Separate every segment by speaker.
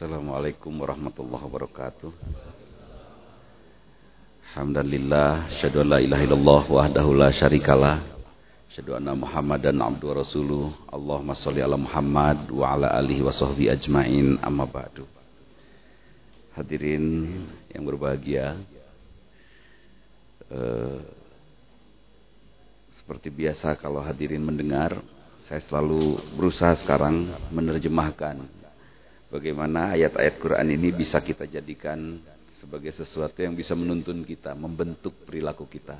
Speaker 1: Assalamualaikum warahmatullahi wabarakatuh. Alhamdulillah, syahadu an la ilaha illallah wahdahu la syarikalah. Syahadu anna Muhammadan abdu rasuluh. Allahumma sholli ala Muhammad wa ala alihi wa sahbihi ajmain. Amma ba'du. Hadirin yang berbahagia. Uh, seperti biasa kalau hadirin mendengar, saya selalu berusaha sekarang menerjemahkan bagaimana ayat-ayat Quran ini bisa kita jadikan sebagai sesuatu yang bisa menuntun kita, membentuk perilaku kita.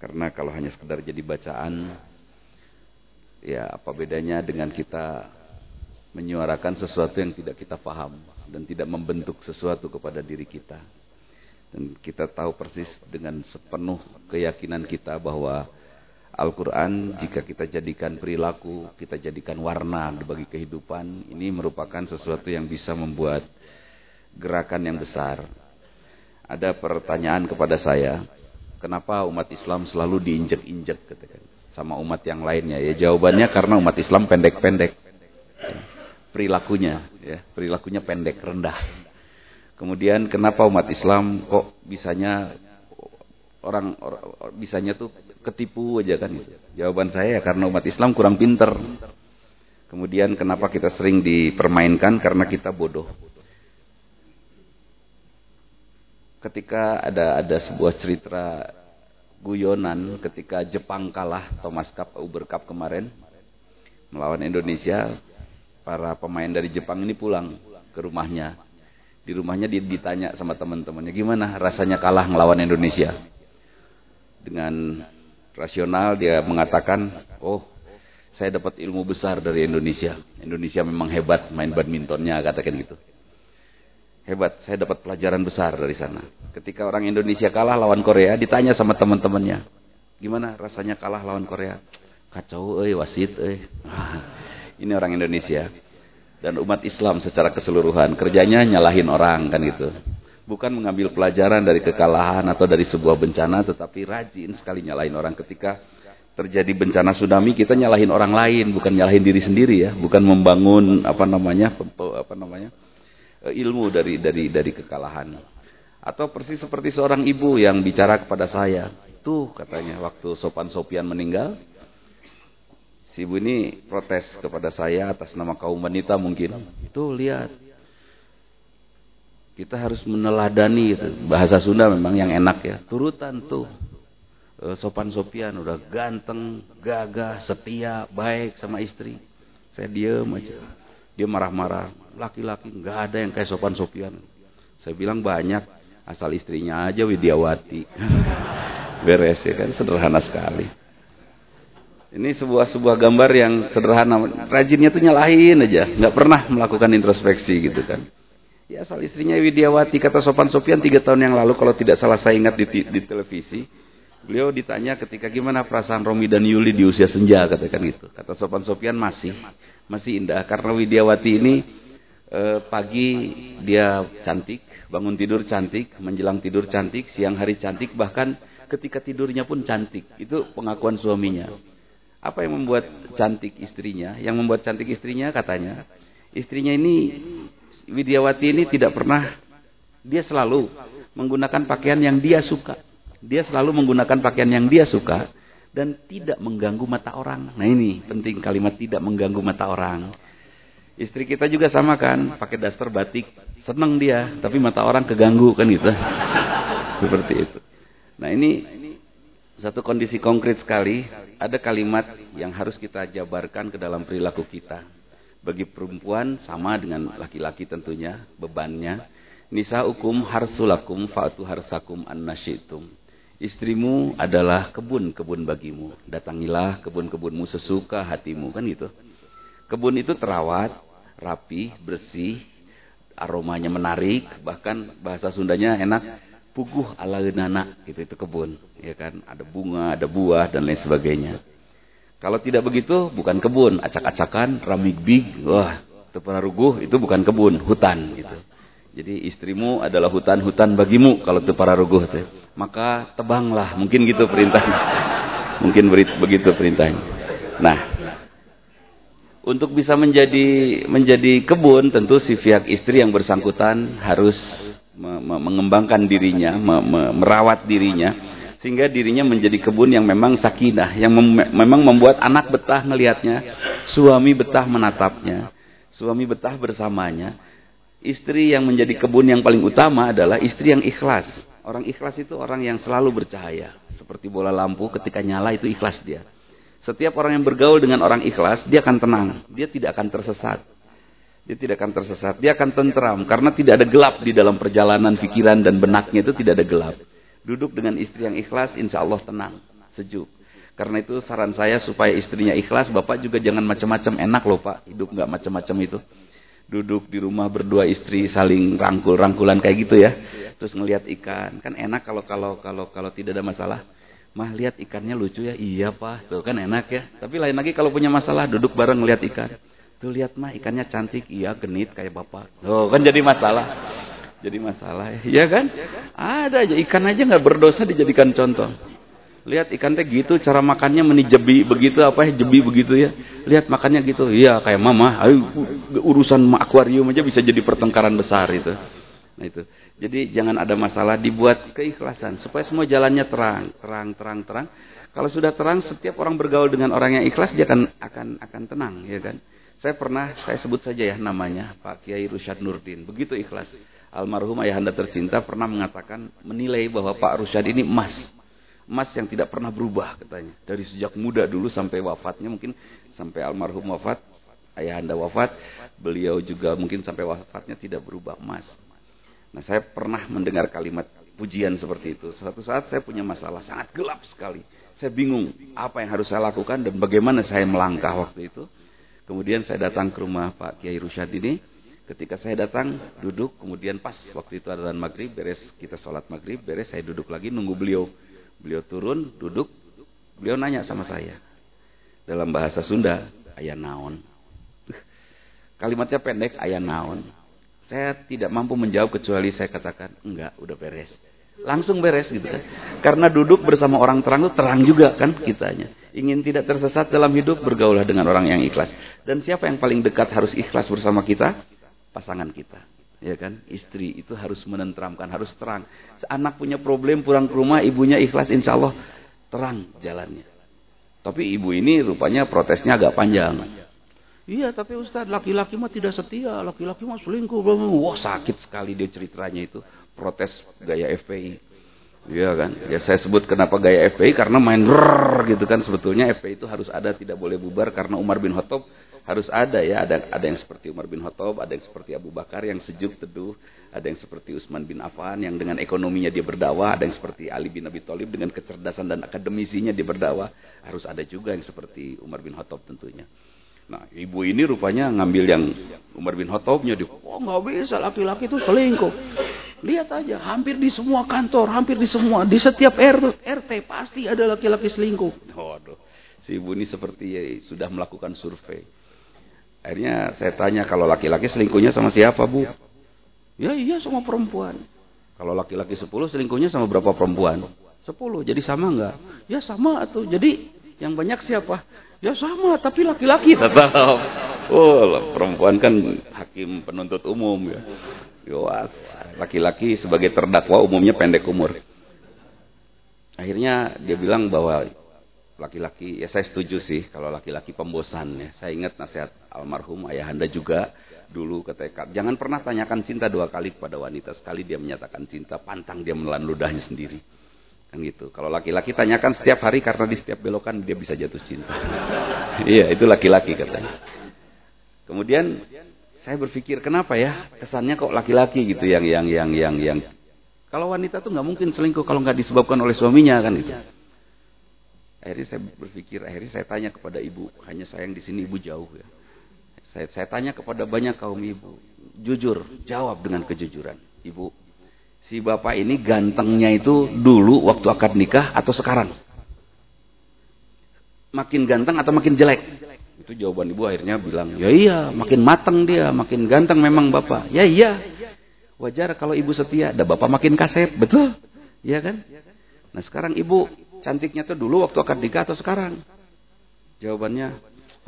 Speaker 1: Karena kalau hanya sekedar jadi bacaan, ya apa bedanya dengan kita menyuarakan sesuatu yang tidak kita paham dan tidak membentuk sesuatu kepada diri kita. Dan kita tahu persis dengan sepenuh keyakinan kita bahwa Al-Quran jika kita jadikan perilaku, kita jadikan warna bagi kehidupan, ini merupakan sesuatu yang bisa membuat gerakan yang besar. Ada pertanyaan kepada saya, kenapa umat Islam selalu diinjek-injek sama umat yang lainnya? Ya jawabannya karena umat Islam pendek-pendek. Perilakunya, ya, perilakunya pendek, rendah. Kemudian kenapa umat Islam kok bisanya orang, orang bisanya tuh ketipu aja kan gitu. Jawaban saya ya karena umat Islam kurang pinter. Kemudian kenapa kita sering dipermainkan karena kita bodoh. ketika ada ada sebuah cerita guyonan ketika Jepang kalah Thomas Cup Uber Cup kemarin melawan Indonesia para pemain dari Jepang ini pulang ke rumahnya di rumahnya ditanya sama teman-temannya gimana rasanya kalah melawan Indonesia dengan rasional dia mengatakan oh saya dapat ilmu besar dari Indonesia Indonesia memang hebat main badmintonnya katakan gitu Hebat, saya dapat pelajaran besar dari sana. Ketika orang Indonesia kalah lawan Korea, ditanya sama teman-temannya. Gimana rasanya kalah lawan Korea? Kacau, eh wasit, eh. Ini orang Indonesia. Dan umat Islam secara keseluruhan. Kerjanya nyalahin orang, kan gitu. Bukan mengambil pelajaran dari kekalahan atau dari sebuah bencana, tetapi rajin sekali nyalahin orang ketika terjadi bencana tsunami kita nyalahin orang lain bukan nyalahin diri sendiri ya bukan membangun apa namanya apa namanya Eh, ilmu dari dari dari kekalahan. Atau persis seperti seorang ibu yang bicara kepada saya. Tuh katanya waktu Sopan Sopian meninggal. Si ibu ini protes kepada saya atas nama kaum wanita mungkin. Tuh lihat. Kita harus meneladani itu. Bahasa Sunda memang yang enak ya. Turutan tuh. Eh, Sopan Sopian udah ganteng, gagah, setia, baik sama istri. Saya diem aja. Dia marah-marah. Laki-laki nggak ada yang kayak sopan sopian. Saya bilang banyak. Asal istrinya aja Widiawati. Beres ya kan. Sederhana sekali. Ini sebuah sebuah gambar yang sederhana. Rajinnya tuh nyalahin aja. nggak pernah melakukan introspeksi gitu kan. Ya asal istrinya Widiawati. Kata Sopan Sopian tiga tahun yang lalu. Kalau tidak salah saya ingat di, di televisi. Beliau ditanya ketika gimana perasaan Romi dan Yuli di usia senja. Katakan gitu. Kata Sopan Sopian masih masih indah karena Widiawati ini eh, pagi dia cantik, bangun tidur cantik, menjelang tidur cantik, siang hari cantik, bahkan ketika tidurnya pun cantik. Itu pengakuan suaminya. Apa yang membuat cantik istrinya? Yang membuat cantik istrinya katanya, istrinya ini Widiawati ini tidak pernah dia selalu menggunakan pakaian yang dia suka. Dia selalu menggunakan pakaian yang dia suka dan tidak mengganggu mata orang. Nah ini penting kalimat tidak mengganggu mata orang. Istri kita juga sama kan, pakai daster batik, senang dia, tapi mata orang keganggu kan gitu. Seperti itu. Nah ini satu kondisi konkret sekali, ada kalimat yang harus kita jabarkan ke dalam perilaku kita. Bagi perempuan sama dengan laki-laki tentunya bebannya. Nisa hukum harsulakum fa'atu harsakum an nasyitum. Istrimu adalah kebun-kebun bagimu. Datangilah kebun-kebunmu sesuka hatimu. Kan gitu. Kebun itu terawat, rapi, bersih, aromanya menarik. Bahkan bahasa Sundanya enak. Puguh ala nana. Gitu itu kebun. Ya kan? Ada bunga, ada buah, dan lain sebagainya. Kalau tidak begitu, bukan kebun. Acak-acakan, ramig big. Wah, tepararuguh itu bukan kebun, hutan. Gitu. Jadi istrimu adalah hutan-hutan bagimu kalau itu para. Maka tebanglah, mungkin gitu perintahnya. Mungkin begitu perintahnya. Nah, Untuk bisa menjadi menjadi kebun tentu si pihak istri yang bersangkutan harus me me mengembangkan dirinya, me me merawat dirinya sehingga dirinya menjadi kebun yang memang sakinah, yang mem memang membuat anak betah melihatnya, suami betah menatapnya, suami betah bersamanya. Istri yang menjadi kebun yang paling utama adalah istri yang ikhlas. Orang ikhlas itu orang yang selalu bercahaya. Seperti bola lampu ketika nyala itu ikhlas dia. Setiap orang yang bergaul dengan orang ikhlas, dia akan tenang. Dia tidak akan tersesat. Dia tidak akan tersesat. Dia akan tentram. Karena tidak ada gelap di dalam perjalanan pikiran dan benaknya itu tidak ada gelap. Duduk dengan istri yang ikhlas, insya Allah tenang, sejuk. Karena itu saran saya supaya istrinya ikhlas, Bapak juga jangan macam-macam enak loh Pak. Hidup nggak macam-macam itu. Duduk di rumah berdua istri saling rangkul-rangkulan kayak gitu ya. Terus ngelihat ikan. Kan enak kalau kalau kalau kalau tidak ada masalah. Mah lihat ikannya lucu ya. Iya pak. Tuh kan enak ya. Tapi lain lagi kalau punya masalah duduk bareng ngelihat ikan. Tuh lihat mah ikannya cantik. Iya genit kayak bapak. Oh kan jadi masalah. Jadi masalah ya. Iya kan? Ada aja ikan aja nggak berdosa dijadikan contoh. Lihat ikan teh gitu cara makannya menijebi begitu apa ya jebi begitu ya. Lihat makannya gitu. Iya kayak mama. Ayo urusan akuarium aja bisa jadi pertengkaran besar itu. Nah itu. Jadi jangan ada masalah dibuat keikhlasan supaya semua jalannya terang, terang, terang, terang. Kalau sudah terang, setiap orang bergaul dengan orang yang ikhlas dia akan akan akan tenang, ya kan? Saya pernah saya sebut saja ya namanya Pak Kiai Rusyad Nurdin. Begitu ikhlas. Almarhum ayahanda tercinta pernah mengatakan menilai bahwa Pak Rusyad ini emas. Emas yang tidak pernah berubah katanya. Dari sejak muda dulu sampai wafatnya mungkin sampai almarhum wafat, ayahanda wafat, beliau juga mungkin sampai wafatnya tidak berubah emas. Nah saya pernah mendengar kalimat pujian seperti itu. Suatu saat saya punya masalah sangat gelap sekali. Saya bingung apa yang harus saya lakukan dan bagaimana saya melangkah waktu itu. Kemudian saya datang ke rumah Pak Kiai Rusyad ini. Ketika saya datang, duduk, kemudian pas waktu itu adalah maghrib, beres kita sholat maghrib, beres saya duduk lagi nunggu beliau. Beliau turun, duduk, beliau nanya sama saya. Dalam bahasa Sunda, ayah naon. Kalimatnya pendek, ayah naon. Saya tidak mampu menjawab kecuali saya katakan, enggak, udah beres. Langsung beres gitu kan. Karena duduk bersama orang terang itu terang juga kan kitanya. Ingin tidak tersesat dalam hidup, bergaulah dengan orang yang ikhlas. Dan siapa yang paling dekat harus ikhlas bersama kita? Pasangan kita. Ya kan? Istri itu harus menentramkan, harus terang. Anak punya problem pulang ke rumah, ibunya ikhlas, insya Allah terang jalannya. Tapi ibu ini rupanya protesnya agak panjang. Iya tapi Ustaz laki-laki mah tidak setia, laki-laki mah selingkuh. Wah sakit sekali dia ceritanya itu. Protes gaya FPI. Iya kan? Ya saya sebut kenapa gaya FPI karena main rrrr gitu kan. Sebetulnya FPI itu harus ada tidak boleh bubar karena Umar bin Khattab harus ada ya. Ada ada yang seperti Umar bin Khattab, ada yang seperti Abu Bakar yang sejuk teduh, ada yang seperti Utsman bin Affan yang dengan ekonominya dia berdakwah, ada yang seperti Ali bin Abi Thalib dengan kecerdasan dan akademisinya dia berdakwah. Harus ada juga yang seperti Umar bin Khattab tentunya. Nah, ibu ini rupanya ngambil yang Umar bin Khattabnya di, oh nggak bisa laki-laki itu selingkuh. Lihat aja, hampir di semua kantor, hampir di semua, di setiap RT, RT pasti ada laki-laki selingkuh. Waduh, si ibu ini seperti ya, sudah melakukan survei. Akhirnya saya tanya kalau laki-laki selingkuhnya sama siapa bu? Ya iya sama perempuan. Kalau laki-laki sepuluh selingkuhnya sama berapa perempuan? Sepuluh, jadi sama enggak? Ya sama tuh. Jadi yang banyak siapa? Ya sama, tapi laki-laki tetap. Oh, perempuan kan hakim penuntut umum ya. Laki-laki sebagai terdakwa umumnya pendek umur. Akhirnya dia bilang bahwa laki-laki, ya saya setuju sih kalau laki-laki pembosan ya. Saya ingat nasihat almarhum ayahanda juga dulu ketika jangan pernah tanyakan cinta dua kali kepada wanita. Sekali dia menyatakan cinta, pantang dia menelan ludahnya sendiri. Kan gitu. Kalau laki-laki tanyakan setiap hari karena di setiap belokan dia bisa jatuh cinta. iya, itu laki-laki katanya. Kemudian saya berpikir kenapa ya kesannya kok laki-laki gitu yang yang yang yang yang kalau wanita tuh nggak mungkin selingkuh kalau nggak disebabkan oleh suaminya kan itu. Akhirnya saya berpikir, akhirnya saya tanya kepada ibu, hanya sayang di sini ibu jauh ya. Saya, saya tanya kepada banyak kaum ibu, jujur, jawab dengan kejujuran. Ibu, si bapak ini gantengnya itu dulu waktu akad nikah atau sekarang? Makin ganteng atau makin jelek? Itu jawaban ibu akhirnya bilang, ya iya, makin mateng dia, makin ganteng memang bapak. Ya iya, wajar kalau ibu setia, ada bapak makin kasep, betul? Iya kan? Nah sekarang ibu cantiknya tuh dulu waktu akad nikah atau sekarang? Jawabannya,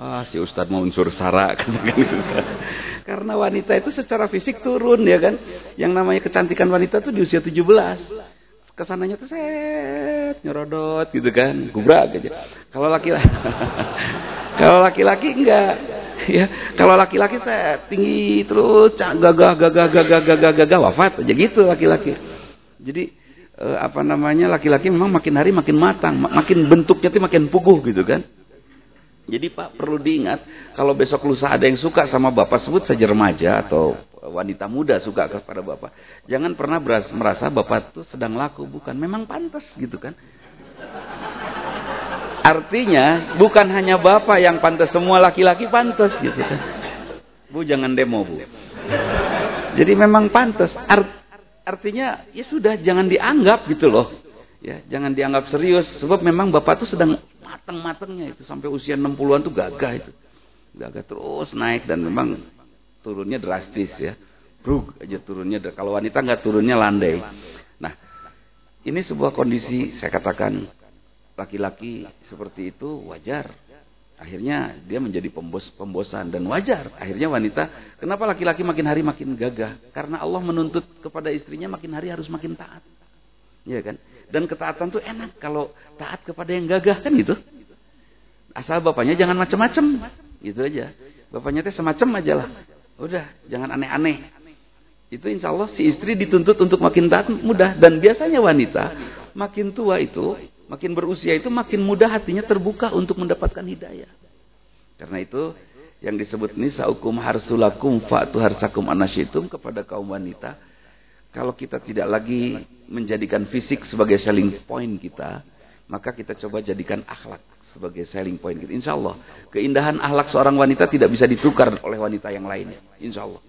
Speaker 1: Ah, si Ustadz mau unsur sara Karena wanita itu secara fisik turun ya kan. Yang namanya kecantikan wanita tuh di usia 17. Ke sananya tuh set, nyerodot gitu kan, gubrak aja. Kalau laki-laki Kalau laki-laki enggak. Ya, kalau laki-laki saya tinggi terus gagah gagah gagah gagah gagah wafat aja gitu laki-laki. Jadi eh, apa namanya laki-laki memang makin hari makin matang, makin bentuknya tuh makin puguh gitu kan. Jadi Pak perlu diingat kalau besok lusa ada yang suka sama Bapak sebut saja remaja atau wanita muda suka kepada Bapak. Jangan pernah merasa Bapak itu sedang laku, bukan. Memang pantas gitu kan. Artinya bukan hanya Bapak yang pantas, semua laki-laki pantas gitu kan. Bu jangan demo Bu. Jadi memang pantas. Art, artinya ya sudah jangan dianggap gitu loh. Ya, jangan dianggap serius sebab memang Bapak tuh sedang mateng-matengnya itu sampai usia 60-an tuh gagah itu. Gagah terus naik dan memang turunnya drastis ya. Brug aja turunnya. Kalau wanita nggak turunnya landai. Nah, ini sebuah kondisi saya katakan laki-laki seperti itu wajar. Akhirnya dia menjadi pembos, pembosan dan wajar. Akhirnya wanita, kenapa laki-laki makin hari makin gagah? Karena Allah menuntut kepada istrinya makin hari harus makin taat. Ya kan? Dan ketaatan tuh enak kalau taat kepada yang gagah kan gitu. Asal bapaknya jangan macem-macem. Gitu aja. Bapaknya teh semacam aja lah. Udah, jangan aneh-aneh. Itu insya Allah si istri dituntut untuk makin taat mudah. Dan biasanya wanita makin tua itu, makin berusia itu makin mudah hatinya terbuka untuk mendapatkan hidayah. Karena itu yang disebut nisaukum harsulakum fa'tu harsakum anasyitum kepada kaum wanita kalau kita tidak lagi menjadikan fisik sebagai selling point kita, maka kita coba jadikan akhlak sebagai selling point kita. Insya Allah, keindahan akhlak seorang wanita tidak bisa ditukar oleh wanita yang lainnya. Insya Allah.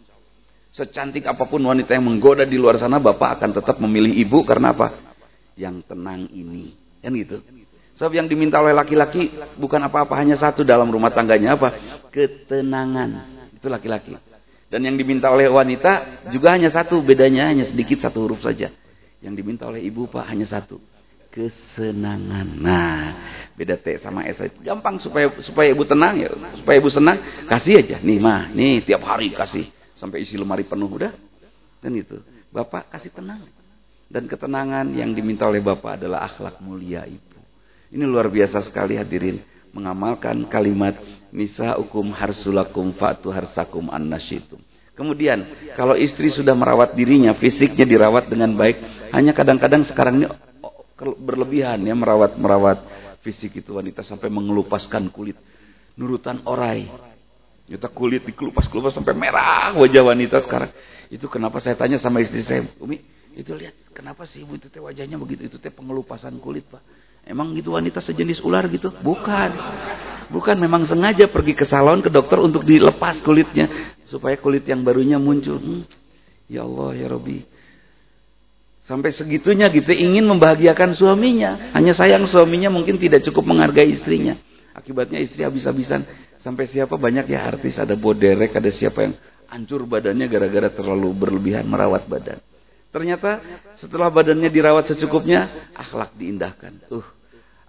Speaker 1: Secantik apa pun wanita yang menggoda di luar sana, bapak akan tetap memilih ibu karena apa? Yang tenang ini. Kan gitu. Sebab yang diminta oleh laki-laki bukan apa-apa, hanya satu dalam rumah tangganya apa? Ketenangan. Itu laki-laki. Dan yang diminta oleh wanita juga hanya satu, bedanya hanya sedikit satu huruf saja. Yang diminta oleh ibu Pak hanya satu, kesenangan. Nah, beda T sama S gampang supaya supaya ibu tenang ya, supaya ibu senang, kasih aja. Nih mah, nih tiap hari kasih sampai isi lemari penuh udah. Dan itu. Bapak kasih tenang. Dan ketenangan yang diminta oleh Bapak adalah akhlak mulia ibu. Ini luar biasa sekali hadirin mengamalkan kalimat nisa hukum harsulakum fatu harsakum annasyitum. Kemudian kalau istri sudah merawat dirinya, fisiknya dirawat dengan baik, hanya kadang-kadang sekarang ini berlebihan ya merawat merawat fisik itu wanita sampai mengelupaskan kulit, nurutan orai. Nyata kulit dikelupas-kelupas sampai merah wajah wanita sekarang. Itu kenapa saya tanya sama istri saya, Umi, itu lihat kenapa sih ibu itu teh wajahnya begitu? Itu teh pengelupasan kulit, Pak. Emang gitu wanita sejenis ular gitu? Bukan. Bukan memang sengaja pergi ke salon ke dokter untuk dilepas kulitnya supaya kulit yang barunya muncul. Hmm. Ya Allah ya Robi. Sampai segitunya gitu ingin membahagiakan suaminya. Hanya sayang suaminya mungkin tidak cukup menghargai istrinya. Akibatnya istri habis-habisan. Sampai siapa banyak ya artis ada boderek, ada siapa yang hancur badannya gara-gara terlalu berlebihan merawat badan. Ternyata setelah badannya dirawat secukupnya, akhlak diindahkan. Uh,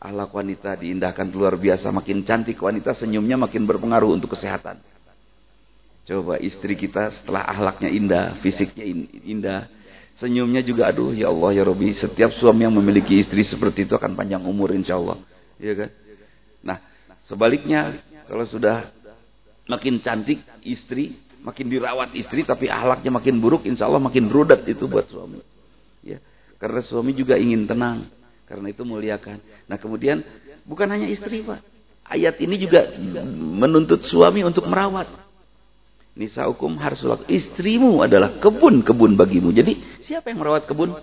Speaker 1: akhlak wanita diindahkan luar biasa. Makin cantik wanita, senyumnya makin berpengaruh untuk kesehatan. Coba istri kita setelah akhlaknya indah, fisiknya indah, senyumnya juga aduh ya Allah ya Robi. Setiap suami yang memiliki istri seperti itu akan panjang umur insya Allah. Ya kan? Nah, sebaliknya kalau sudah makin cantik istri, makin dirawat istri tapi ahlaknya makin buruk, insya Allah makin rudat itu buat suami. Ya, karena suami juga ingin tenang, karena itu muliakan. Nah kemudian bukan hanya istri pak, ayat ini juga menuntut suami untuk merawat. Nisa hukum harus istrimu adalah kebun-kebun bagimu. Jadi siapa yang merawat kebun?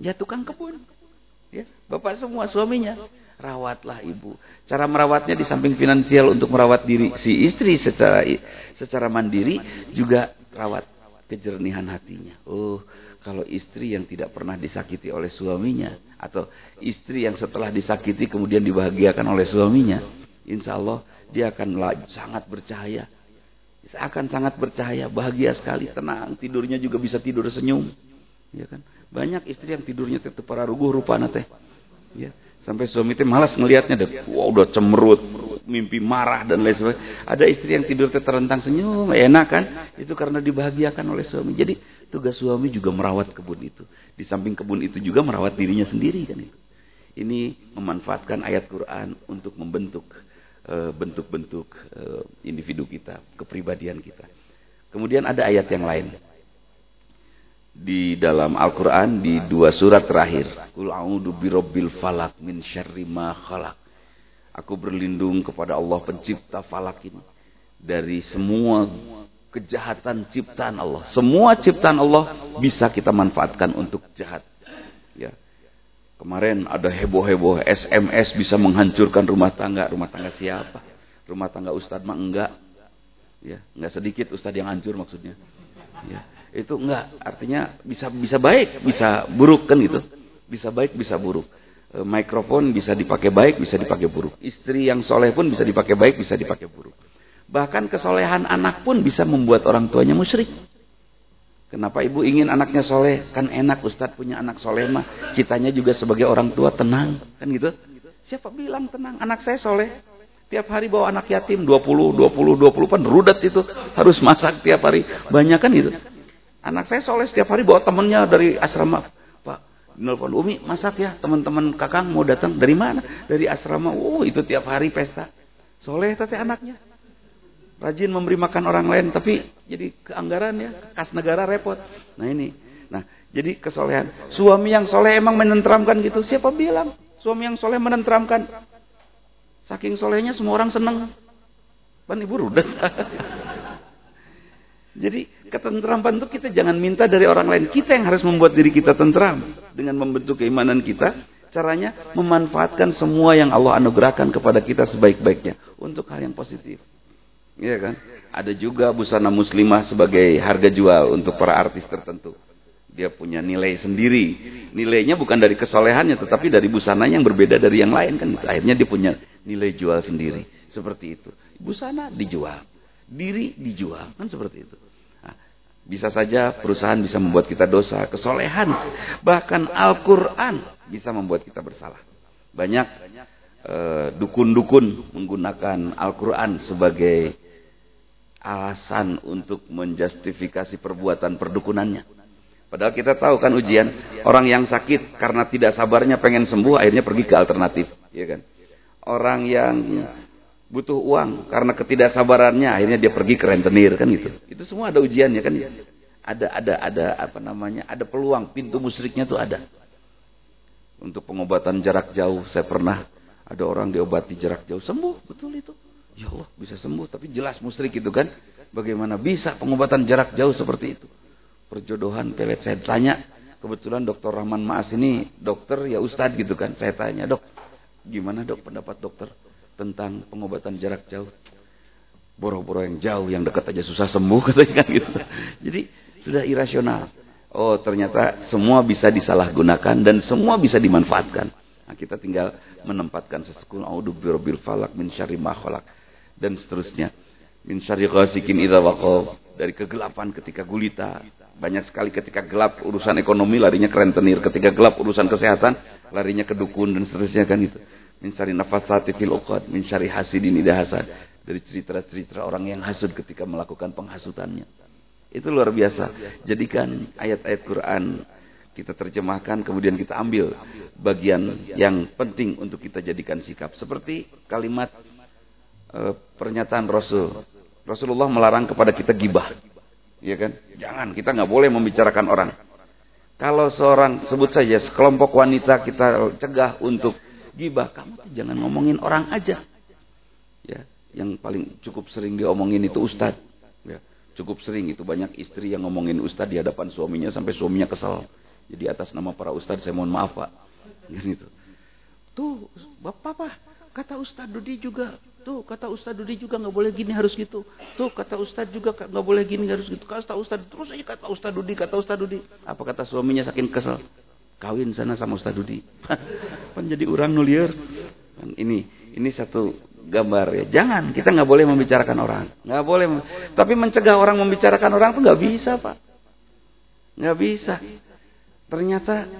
Speaker 1: Ya tukang kebun. Ya, bapak semua suaminya rawatlah ibu. Cara merawatnya di samping finansial untuk merawat diri si istri secara secara mandiri juga rawat kejernihan hatinya. Oh, kalau istri yang tidak pernah disakiti oleh suaminya atau istri yang setelah disakiti kemudian dibahagiakan oleh suaminya, insya Allah dia akan sangat bercahaya. Akan sangat bercahaya, bahagia sekali, tenang, tidurnya juga bisa tidur senyum. Ya kan? Banyak istri yang tidurnya tetap para ruguh rupa teh. Ya Sampai suami itu malas ngelihatnya deh. Wah, udah cemerut, mimpi marah dan lain sebagainya. Ada istri yang tidur terentang senyum, enak kan? Itu karena dibahagiakan oleh suami. Jadi tugas suami juga merawat kebun itu. Di samping kebun itu juga merawat dirinya sendiri kan itu. Ini memanfaatkan ayat Quran untuk membentuk eh, bentuk-bentuk uh, uh, individu kita, kepribadian kita. Kemudian ada ayat yang lain di dalam Al-Quran di dua surat terakhir. Birabbil falak min syarri ma. Aku berlindung kepada Allah pencipta falak ini. Dari semua kejahatan ciptaan Allah. Semua ciptaan Allah bisa kita manfaatkan untuk jahat. Ya. Kemarin ada heboh-heboh SMS bisa menghancurkan rumah tangga. Rumah tangga siapa? Rumah tangga Ustadz mah enggak. Ya, enggak sedikit Ustadz yang hancur maksudnya. Ya itu enggak artinya bisa bisa baik bisa buruk kan gitu bisa baik bisa buruk e, mikrofon bisa dipakai baik bisa dipakai buruk istri yang soleh pun bisa dipakai baik bisa dipakai buruk bahkan kesolehan anak pun bisa membuat orang tuanya musyrik kenapa ibu ingin anaknya soleh kan enak ustadz punya anak soleh mah kitanya juga sebagai orang tua tenang kan gitu siapa bilang tenang anak saya soleh Tiap hari bawa anak yatim 20, 20, 20 pan rudat itu. Harus masak tiap hari. Banyak kan itu. Anak saya soleh setiap hari bawa temennya dari asrama. Pak, nelfon Umi, masak ya teman-teman kakang mau datang. Dari mana? Dari asrama. Oh, itu tiap hari pesta. Soleh tadi anaknya. Rajin memberi makan orang lain. Tapi jadi keanggaran ya. Kas negara repot. Nah ini. Nah, jadi kesolehan. Suami yang soleh emang menenteramkan gitu. Siapa bilang? Suami yang soleh menenteramkan. Saking solehnya semua orang seneng. Pan ibu rudet. Jadi ketentraman itu kita jangan minta dari orang lain. Kita yang harus membuat diri kita tentram. Dengan membentuk keimanan kita. Caranya memanfaatkan semua yang Allah anugerahkan kepada kita sebaik-baiknya. Untuk hal yang positif. Iya kan? Ada juga busana muslimah sebagai harga jual untuk para artis tertentu. Dia punya nilai sendiri. Nilainya bukan dari kesolehannya, tetapi dari busananya yang berbeda dari yang lain kan. Akhirnya dia punya nilai jual sendiri. Seperti itu. Busana dijual. Diri dijual. Kan seperti itu. Bisa saja perusahaan bisa membuat kita dosa, kesolehan, bahkan Al-Quran bisa membuat kita bersalah. Banyak eh, dukun-dukun uh, menggunakan Al-Quran sebagai alasan untuk menjustifikasi perbuatan perdukunannya. Padahal kita tahu kan ujian, orang yang sakit karena tidak sabarnya pengen sembuh, akhirnya pergi ke alternatif. Ya kan? Orang yang butuh uang karena ketidaksabarannya akhirnya dia pergi ke rentenir kan gitu. Itu semua ada ujiannya kan. Ada ada ada apa namanya? Ada peluang pintu musyriknya tuh ada. Untuk pengobatan jarak jauh saya pernah ada orang diobati jarak jauh sembuh, betul itu. Ya Allah, bisa sembuh tapi jelas musyrik itu kan. Bagaimana bisa pengobatan jarak jauh seperti itu? Perjodohan pelet saya tanya, kebetulan dokter Rahman Maas ini dokter ya ustad gitu kan. Saya tanya, "Dok, gimana Dok pendapat dokter?" tentang pengobatan jarak jauh. Boro-boro yang jauh, yang dekat aja susah sembuh katanya kan gitu. Jadi sudah irasional. Oh ternyata semua bisa disalahgunakan dan semua bisa dimanfaatkan. Nah, kita tinggal menempatkan sesekul audu birbil falak min syarri ma dan seterusnya. Min syarri ghasikin idza. Dari kegelapan ketika gulita. Banyak sekali ketika gelap urusan ekonomi larinya ke rentenir. Ketika gelap urusan kesehatan larinya ke dukun dan seterusnya kan itu min syari nafasati fil uqad min syari hasidin ida hasad dari cerita-cerita orang yang hasud ketika melakukan penghasutannya itu luar biasa jadikan ayat-ayat Quran kita terjemahkan kemudian kita ambil bagian yang penting untuk kita jadikan sikap seperti kalimat e, pernyataan Rasul Rasulullah melarang kepada kita gibah ya kan jangan kita nggak boleh membicarakan orang kalau seorang sebut saja sekelompok wanita kita cegah untuk gibah. Kamu tuh jangan ngomongin orang aja. Ya, yang paling cukup sering diomongin itu ustad. Ya, cukup sering itu banyak istri yang ngomongin ustad di hadapan suaminya sampai suaminya kesal. Jadi atas nama para ustad saya mohon maaf pak. Gitu. Tuh, bapak apa? Kata Ustadz Dudi juga. Tuh, kata Ustadz Dudi juga nggak boleh gini harus gitu. Tuh, kata Ustadz juga nggak boleh gini harus gitu. Kata Ustadz terus aja kata Ustadz Dudi, kata Ustadz Dudi. Apa kata suaminya saking kesel? kawin sana sama Ustaz Dudi. kan jadi orang nulier. Kan ini ini satu gambar ya. Jangan kita nggak boleh membicarakan orang, nggak boleh. Tapi mencegah orang membicarakan orang tuh nggak bisa pak, nggak bisa. Ternyata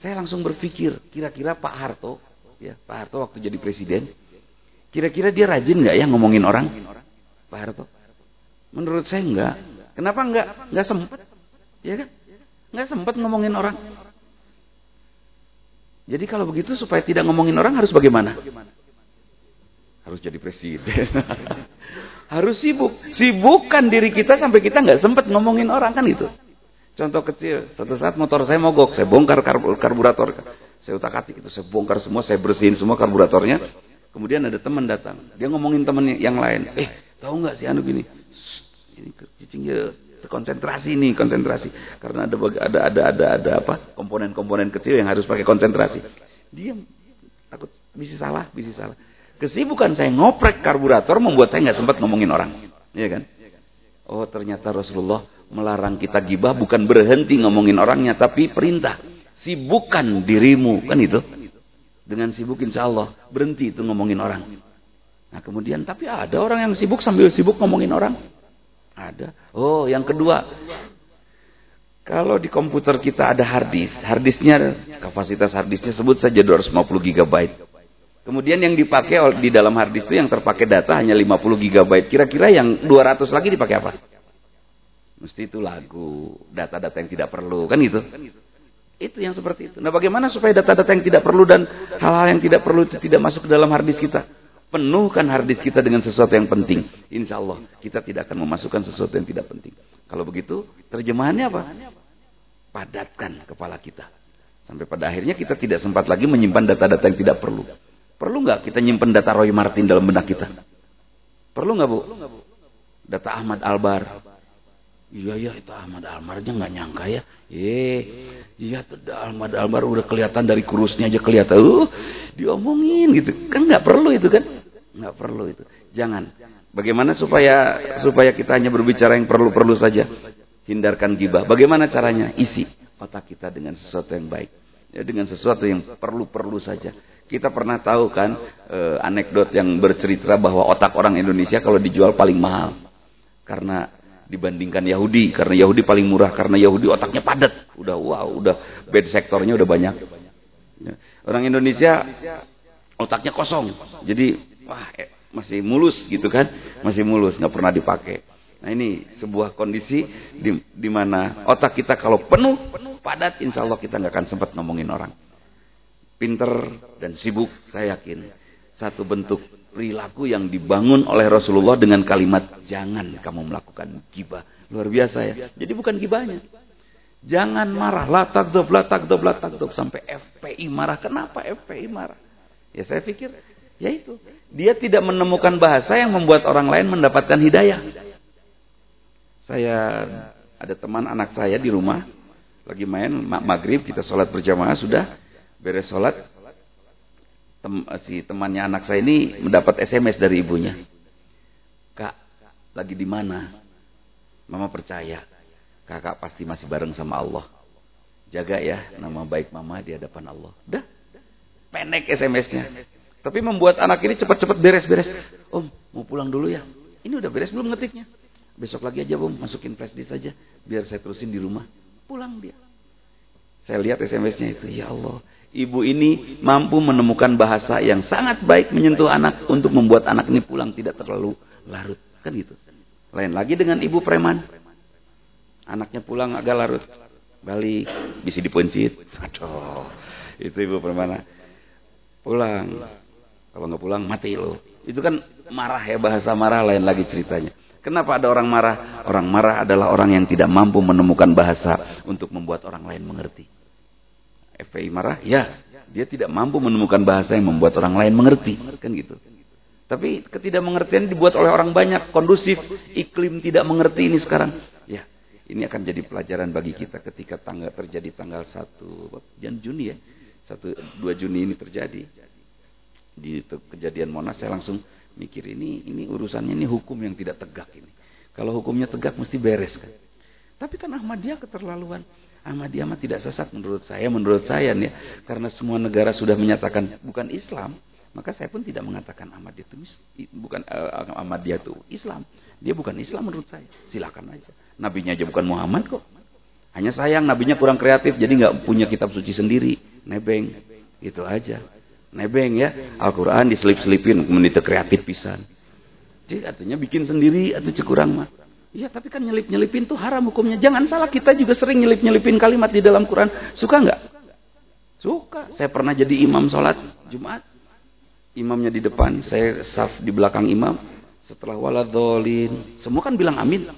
Speaker 1: saya langsung berpikir, kira-kira Pak Harto, ya Pak Harto waktu jadi presiden, Kira-kira dia rajin nggak ya ngomongin orang? Pak Harto? Menurut saya enggak. Kenapa enggak? Enggak sempat. Ya kan? Enggak sempat ngomongin orang. Jadi kalau begitu supaya tidak ngomongin orang harus bagaimana? Harus jadi presiden. harus sibuk. Sibukkan diri kita sampai kita nggak sempat ngomongin orang kan itu. Contoh kecil, satu saat motor saya mogok, saya bongkar karburator. Saya utak-atik itu, saya bongkar semua, saya bersihin semua karburatornya. Kemudian ada teman datang, dia ngomongin teman yang lain. Eh, tahu nggak si Anu gini? Ini cicingnya konsentrasi nih, konsentrasi. Karena ada ada ada ada ada apa? Komponen-komponen kecil yang harus pakai konsentrasi. Diam. Takut bisa salah, bisa salah. Kesibukan saya ngoprek karburator membuat saya nggak sempat ngomongin orang. Iya kan? Oh, ternyata Rasulullah melarang kita gibah bukan berhenti ngomongin orangnya tapi perintah sibukkan dirimu kan itu dengan sibuk insya Allah. Berhenti itu ngomongin orang. Nah kemudian tapi ada orang yang sibuk sambil sibuk ngomongin orang. Ada. Oh yang kedua. Kalau di komputer kita ada harddisk harddisknya kapasitas harddisknya sebut saja 250 GB kemudian yang dipakai di dalam harddisk itu yang terpakai data hanya 50 GB kira-kira yang 200 lagi dipakai apa? Mesti itu lagu, data-data yang tidak perlu, kan gitu. Itu yang seperti itu. Nah bagaimana supaya data-data yang tidak perlu dan hal-hal yang tidak perlu itu tidak masuk ke dalam harddisk kita? Penuhkan harddisk kita dengan sesuatu yang penting. Insya Allah kita tidak akan memasukkan sesuatu yang tidak penting. Kalau begitu terjemahannya apa? Padatkan kepala kita. Sampai pada akhirnya kita tidak sempat lagi menyimpan data-data yang tidak perlu. Perlu nggak kita nyimpan data Roy Martin dalam benak kita? Perlu nggak bu? Data Ahmad Albar, Iya ya itu Ahmad Almarnya nggak nyangka ya. Eh, iya tuh Ahmad Almar udah kelihatan dari kurusnya aja kelihatan. Uh, diomongin gitu. Kan nggak perlu itu kan? Nggak perlu itu. Jangan. Bagaimana supaya supaya kita hanya berbicara yang perlu-perlu saja? Hindarkan gibah. Bagaimana caranya? Isi otak kita dengan sesuatu yang baik. Ya, dengan sesuatu yang perlu-perlu saja. Kita pernah tahu kan eh, anekdot yang bercerita bahwa otak orang Indonesia kalau dijual paling mahal. Karena dibandingkan Yahudi karena Yahudi paling murah karena Yahudi otaknya padat. Udah wow udah bed sektornya udah banyak. Ya. orang Indonesia otaknya kosong. Jadi wah eh, masih mulus gitu kan? Masih mulus nggak pernah dipakai. Nah ini sebuah kondisi di, di mana otak kita kalau penuh padat insya Allah kita nggak akan sempat ngomongin orang. Pinter dan sibuk saya yakin. Satu bentuk perilaku yang dibangun oleh Rasulullah dengan kalimat jangan kamu melakukan gibah. Luar biasa ya. Jadi bukan gibahnya. Jangan marah, la takdob, la takdob, la takdob. Sampai FPI marah. Kenapa FPI marah? Ya saya pikir, ya itu. Dia tidak menemukan bahasa yang membuat orang lain mendapatkan hidayah. Saya ada teman anak saya di rumah. Lagi main maghrib, kita sholat berjamaah sudah. Beres sholat, tem, si temannya anak saya ini mendapat SMS dari ibunya. Kak, lagi di mana? Mama percaya, kakak pasti masih bareng sama Allah. Jaga ya nama baik mama di hadapan Allah. Dah, pendek SMS-nya. Tapi membuat anak ini cepat-cepat beres-beres. Om, mau pulang dulu ya. Ini udah beres belum ngetiknya? Besok lagi aja, Om, masukin flash disk saja. Biar saya terusin di rumah. Pulang dia. Saya lihat SMS-nya itu, ya Allah ibu ini mampu menemukan bahasa yang sangat baik menyentuh anak untuk membuat anak ini pulang tidak terlalu larut. Kan gitu. Lain lagi dengan ibu preman. Anaknya pulang agak larut. Balik, bisa dipencit. Aduh, itu ibu preman. Pulang. Kalau nggak pulang mati lo. Itu kan marah ya bahasa marah lain lagi ceritanya. Kenapa ada orang marah? Orang marah adalah orang yang tidak mampu menemukan bahasa untuk membuat orang lain mengerti. FPI marah, ya dia tidak mampu menemukan bahasa yang membuat orang lain mengerti, kan gitu. Tapi ketidakmengertian dibuat oleh orang banyak, kondusif, iklim tidak mengerti ini sekarang. Ya, ini akan jadi pelajaran bagi kita ketika tanggal terjadi tanggal 1 Juni ya. 1 2 Juni ini terjadi. Di kejadian Monas saya langsung mikir ini ini urusannya ini hukum yang tidak tegak ini. Kalau hukumnya tegak mesti beres kan. Tapi kan Ahmadiyah keterlaluan. Ahmadiyah mah tidak sesat menurut saya, menurut saya nih, karena semua negara sudah menyatakan bukan Islam, maka saya pun tidak mengatakan Ahmadiyah itu bukan uh, Ahmadiyah itu Islam. Dia bukan Islam menurut saya. Silakan aja. Nabinya aja bukan Muhammad kok. Hanya sayang nabinya kurang kreatif jadi nggak punya kitab suci sendiri, nebeng. Itu aja. Nebeng ya. Al-Quran diselip-selipin. Kemudian kreatif pisan. Jadi artinya bikin sendiri atau cekurang mah. Iya tapi kan nyelip-nyelipin tuh haram hukumnya. Jangan salah kita juga sering nyelip-nyelipin kalimat di dalam Quran. Suka nggak? Suka. Saya pernah jadi imam sholat Jumat. Imamnya di depan, saya saf di belakang imam. Setelah waladolin, semua kan bilang amin.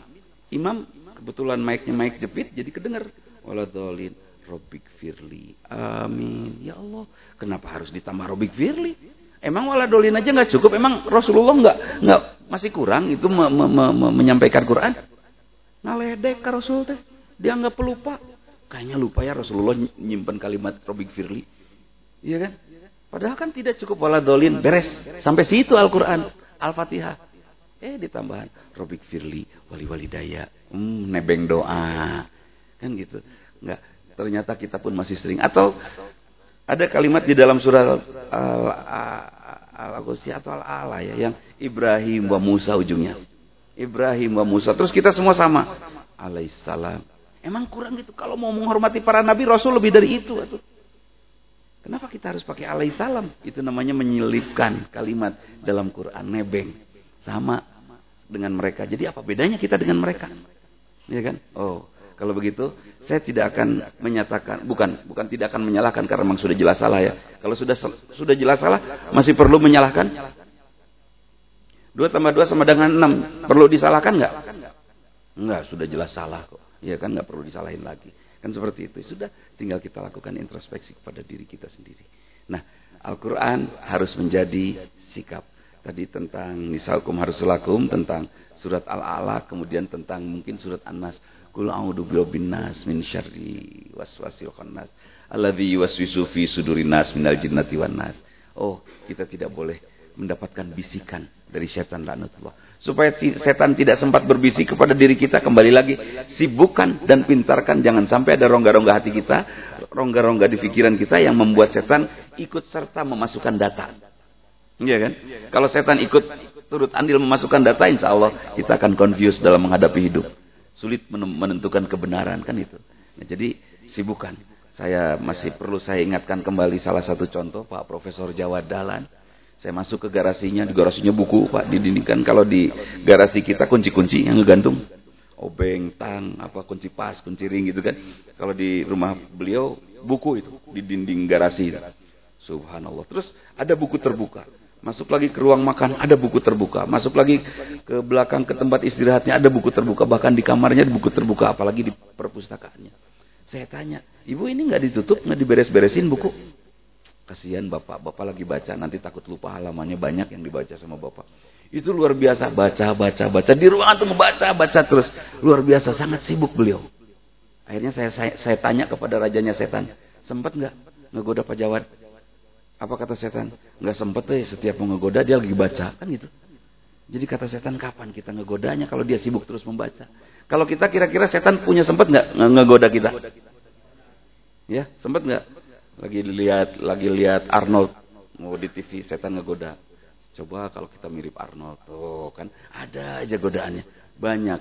Speaker 1: Imam kebetulan mic-nya mic jepit jadi kedengar waladolin. Robik Firli. Amin. Ya Allah. Kenapa harus ditambah Robik Firli? Emang waladolin aja nggak cukup? Emang Rasulullah nggak nggak masih kurang itu me, me, me, me, menyampaikan Quran? Ngaledek ke Rasul teh. Dia nggak pelupa. Kayaknya lupa ya Rasulullah nyimpen kalimat Robik Firli. Iya kan? Padahal kan tidak cukup waladolin. Beres. Sampai situ Al-Quran. Al-Fatihah. Eh ditambahan. Robik Firli. Wali-wali daya. Hmm, nebeng doa. Kan gitu. Enggak ternyata kita pun masih sering. Atau ada kalimat di dalam surah Al-Aqsiyah atau Al-Ala ya yang Ibrahim wa Musa ujungnya. Ibrahim wa Musa. Terus kita semua sama. Alaihissalam. Emang kurang gitu. Kalau mau menghormati para nabi, rasul lebih dari itu. Atuh. Kenapa kita harus pakai alaihissalam? Itu namanya menyelipkan kalimat dalam Quran. Nebeng. Sama dengan mereka. Jadi apa bedanya kita dengan mereka? Ya kan? Oh. Kalau begitu, saya tidak akan menyatakan, bukan, bukan tidak akan menyalahkan karena memang sudah jelas salah ya. Kalau sudah sudah jelas salah, masih perlu menyalahkan? Dua tambah dua sama dengan enam, perlu disalahkan nggak? Enggak, sudah jelas salah kok. Ya kan nggak perlu disalahin lagi. Kan seperti itu. Sudah tinggal kita lakukan introspeksi kepada diri kita sendiri. Nah, Al-Quran harus menjadi sikap. Tadi tentang nisaukum harus lakum, tentang surat Al-Ala, kemudian tentang mungkin surat An-Nas. Kul a'udzu birabbin nas min syarri waswasil khannas alladzi yuwaswisu fi sudurin nas minal jinnati wan nas. Oh, kita tidak boleh mendapatkan bisikan dari setan laknatullah. Supaya setan tidak sempat berbisik kepada diri kita kembali lagi sibukkan dan pintarkan jangan sampai ada rongga-rongga hati kita, rongga-rongga di pikiran kita yang membuat setan ikut serta memasukkan data. Iya kan? Kalau setan ikut turut andil memasukkan data, insya Allah kita akan confused dalam menghadapi hidup sulit menentukan kebenaran kan itu. Nah, jadi sibukan. Saya masih perlu saya ingatkan kembali salah satu contoh Pak Profesor Jawa Dalan. Saya masuk ke garasinya, di garasinya buku Pak, didinikan kalau di garasi kita kunci-kunci yang ngegantung. Obeng, tang, apa kunci pas, kunci ring gitu kan. Kalau di rumah beliau buku itu di dinding garasi. Subhanallah. Terus ada buku terbuka. Masuk lagi ke ruang makan, ada buku terbuka. Masuk lagi ke belakang ke tempat istirahatnya, ada buku terbuka. Bahkan di kamarnya ada buku terbuka, apalagi di perpustakaannya. Saya tanya, ibu ini nggak ditutup, nggak diberes-beresin buku? Kasihan bapak, bapak lagi baca, nanti takut lupa halamannya banyak yang dibaca sama bapak. Itu luar biasa, baca, baca, baca. Di ruangan tuh membaca, baca terus. Luar biasa, sangat sibuk beliau. Akhirnya saya, saya, saya tanya kepada rajanya setan, sempat nggak ngegoda Pak Jawad? Apa kata setan? Nggak sempet deh setiap mau ngegoda dia lagi baca. Kan gitu. Jadi kata setan kapan kita ngegodanya kalau dia sibuk terus membaca. Kalau kita kira-kira setan punya sempet nggak ngegoda kita? Ya, sempet nggak? Lagi lihat lagi lihat Arnold mau di TV setan ngegoda. Coba kalau kita mirip Arnold, tuh kan ada aja godaannya. Banyak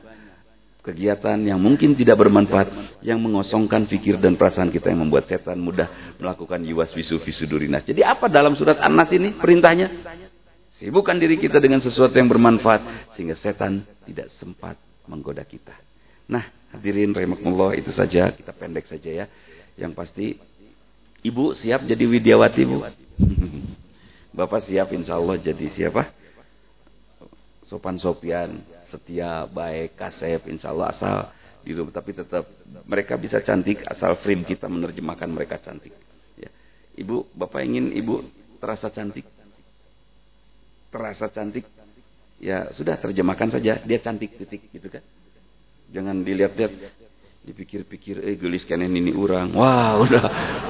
Speaker 1: kegiatan yang mungkin tidak bermanfaat yang mengosongkan fikir dan perasaan kita yang membuat setan mudah melakukan yuwas visu visudurinas. Jadi apa dalam surat An-Nas ini perintahnya? Sibukkan diri kita dengan sesuatu yang bermanfaat sehingga setan tidak sempat menggoda kita. Nah, hadirin rahimakumullah itu saja, kita pendek saja ya. Yang pasti Ibu siap jadi widyawati, Bu? Bapak siap insya Allah jadi siapa? Sopan Sopian, setia, baik, kasep, insya Allah asal rumah. Tapi tetap mereka bisa cantik asal frame kita menerjemahkan mereka cantik. Ya. Ibu, bapak ingin ibu terasa cantik, terasa cantik. Ya sudah terjemahkan saja, dia cantik titik gitu kan. Jangan dilihat-lihat, dipikir-pikir, eh gelis kenen ini orang. Wah udah,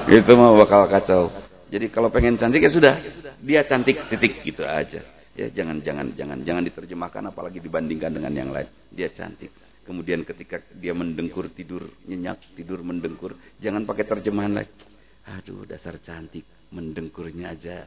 Speaker 1: itu mah bakal kacau. Jadi kalau pengen cantik ya sudah, dia cantik titik gitu aja. Ya, jangan jangan jangan jangan diterjemahkan apalagi dibandingkan dengan yang lain. Dia cantik. Kemudian ketika dia mendengkur tidur nyenyak, tidur mendengkur, jangan pakai terjemahan lain. Aduh, dasar cantik, mendengkurnya aja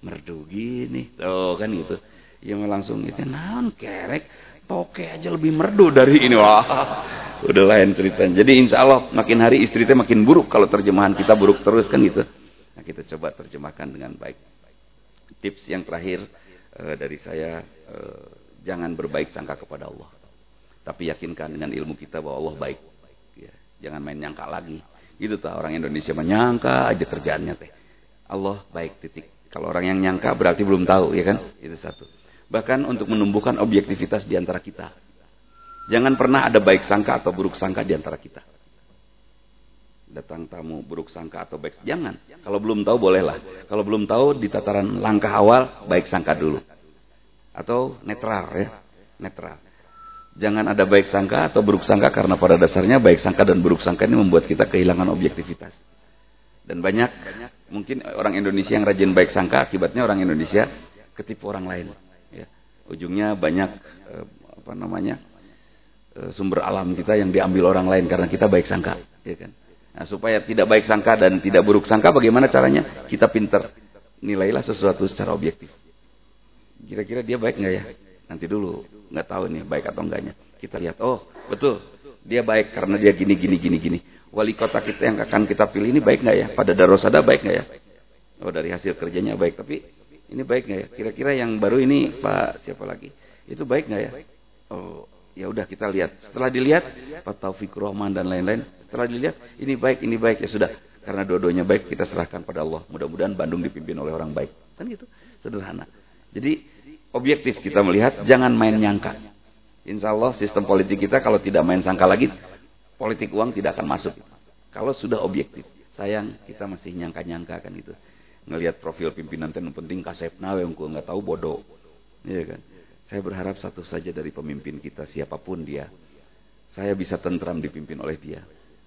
Speaker 1: merdu gini. Oh, kan gitu. Ya langsung itu naon kerek, toke aja lebih merdu dari ini. Wah, udah lain cerita. Jadi insya Allah makin hari istri makin buruk kalau terjemahan kita buruk terus kan gitu. Nah, kita coba terjemahkan dengan baik. tips yang terakhir uh, dari saya uh, jangan berbaik sangka kepada Allah. Tapi yakinkan dengan ilmu kita bahwa Allah baik. Ya, jangan main nyangka lagi. Itu tuh orang Indonesia menyangka aja kerjaannya teh. Allah baik titik. Kalau orang yang nyangka berarti belum tahu ya kan? Itu satu. Bahkan untuk menumbuhkan objektivitas di antara kita. Jangan pernah ada baik sangka atau buruk sangka di antara kita. Datang tamu buruk sangka atau baik jangan. Kalau belum tahu bolehlah. Kalau belum tahu di tataran langkah awal baik sangka dulu. Atau netral ya. Netral. Jangan ada baik sangka atau buruk sangka karena pada dasarnya baik sangka dan buruk sangka ini membuat kita kehilangan objektivitas. Dan banyak mungkin orang Indonesia yang rajin baik sangka akibatnya orang Indonesia ketipu orang lain. Ya. Ujungnya banyak eh, apa namanya eh, sumber alam kita yang diambil orang lain karena kita baik sangka, ya kan? Nah, supaya tidak baik sangka dan tidak buruk sangka, bagaimana caranya? Kita pinter nilailah sesuatu secara objektif. Kira-kira dia baik nggak ya? Nanti dulu, nggak tahu nih baik atau enggaknya. Kita lihat, oh betul, dia baik karena dia gini, gini, gini, gini. Wali kota kita yang akan kita pilih ini baik nggak ya? Pada Darosada baik nggak ya? Oh dari hasil kerjanya baik, tapi ini baik nggak ya? Kira-kira yang baru ini Pak siapa lagi? Itu baik nggak ya? Oh ya udah kita lihat. Setelah dilihat Pak Taufik Rahman dan lain-lain. Setelah dilihat ini baik, ini baik ya sudah. Karena dua-duanya baik kita serahkan pada Allah. Mudah-mudahan Bandung dipimpin oleh orang baik. Kan gitu, sederhana. Jadi objektif kita melihat, jangan main nyangka. Insya Allah sistem politik kita kalau tidak main sangka lagi, politik uang tidak akan masuk. Kalau sudah objektif, sayang kita masih nyangka-nyangka kan itu. Ngelihat profil pimpinan yang penting kasep nawe nggak tahu bodoh. Iya kan? Saya berharap satu saja dari pemimpin kita siapa pun dia. Saya bisa tentram dipimpin oleh dia,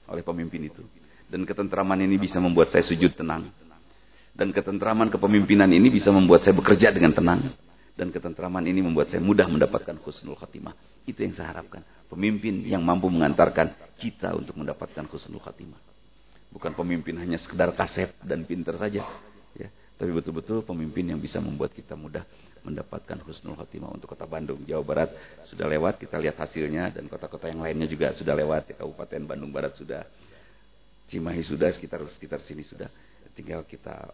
Speaker 1: oleh pemimpin itu. Dan ketentraman ini bisa membuat saya sujud tenang. Dan ketentraman kepemimpinan ini bisa membuat saya bekerja dengan tenang dan ketentraman ini membuat saya mudah mendapatkan husnul khatimah. Itu yang saya harapkan. Pemimpin yang mampu mengantarkan kita untuk mendapatkan husnul khatimah. Bukan pemimpin hanya sekedar kasep dan pinter saja. Ya. Tapi betul-betul pemimpin yang bisa membuat kita mudah mendapatkan husnul khatimah untuk kota Bandung. Jawa Barat sudah lewat, kita lihat hasilnya. Dan kota-kota yang lainnya juga sudah lewat. Ya, Kabupaten Bandung Barat sudah. Cimahi sudah, sekitar sekitar sini sudah. Tinggal kita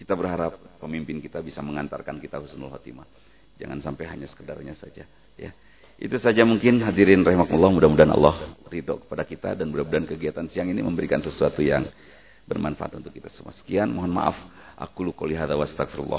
Speaker 1: kita berharap pemimpin kita bisa mengantarkan kita husnul khotimah. Jangan sampai hanya sekedarnya saja. Ya. Itu saja mungkin hadirin rahimahullah. Mudah-mudahan Allah ridho kepada kita dan mudah-mudahan kegiatan siang ini memberikan sesuatu yang bermanfaat untuk kita semua. Sekian, mohon maaf. Aku lukuli hadha wa astagfirullah